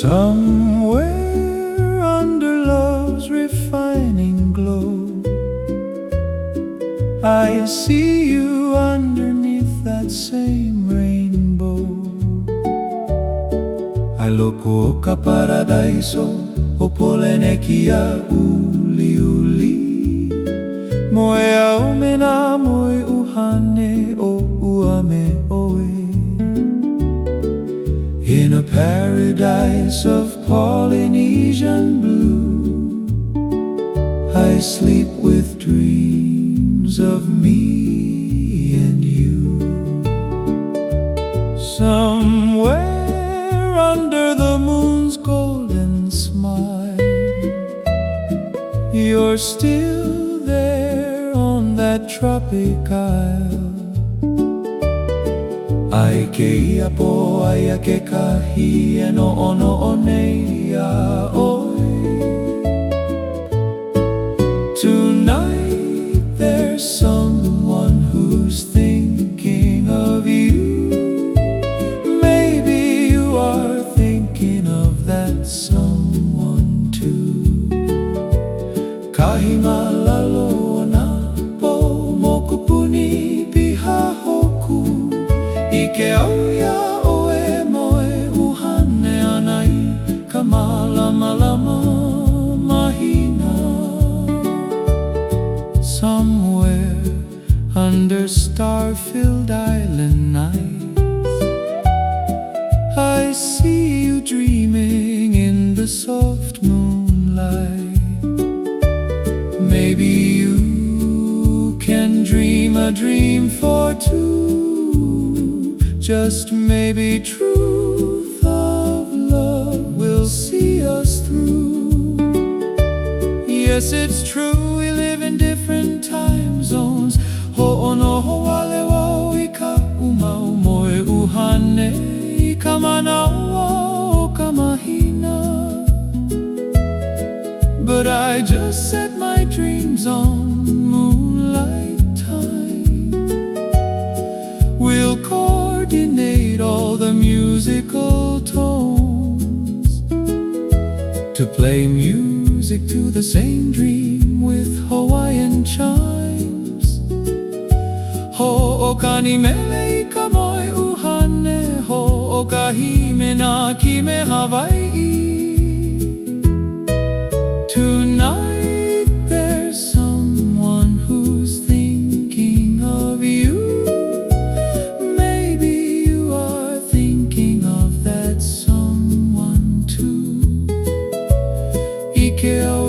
Somewhere under love's refining glow, I see you underneath that same rainbow. Aloko ka paradiso o polenekia uli uli. Moe au mena moe uhane o uame paradise of Polynesian blue, I sleep with dreams of me and you. Somewhere under the moon's golden smile, you're still there on that tropic isle. Ia po ai kahi e no ono o nei a oi. Tonight there's someone who's thinking of you. Maybe you are thinking of that someone too. Kahi malalo Ike au ia o e moe uhane anai mahina Somewhere under star-filled island nights I see you dreaming in the soft moonlight Maybe you can dream a dream for two. Just maybe truth of love will see us through. Yes, it's true, we live in different time zones. Ho'ale wa ika umau moe uhane i ka manawa o ka mahina. But I just set my dreams on musical tones to play music to the same dream with Hawaiian chimes. Ho'okani mele i ka moe uhane, ho'okahime na kime Hawaii. Ike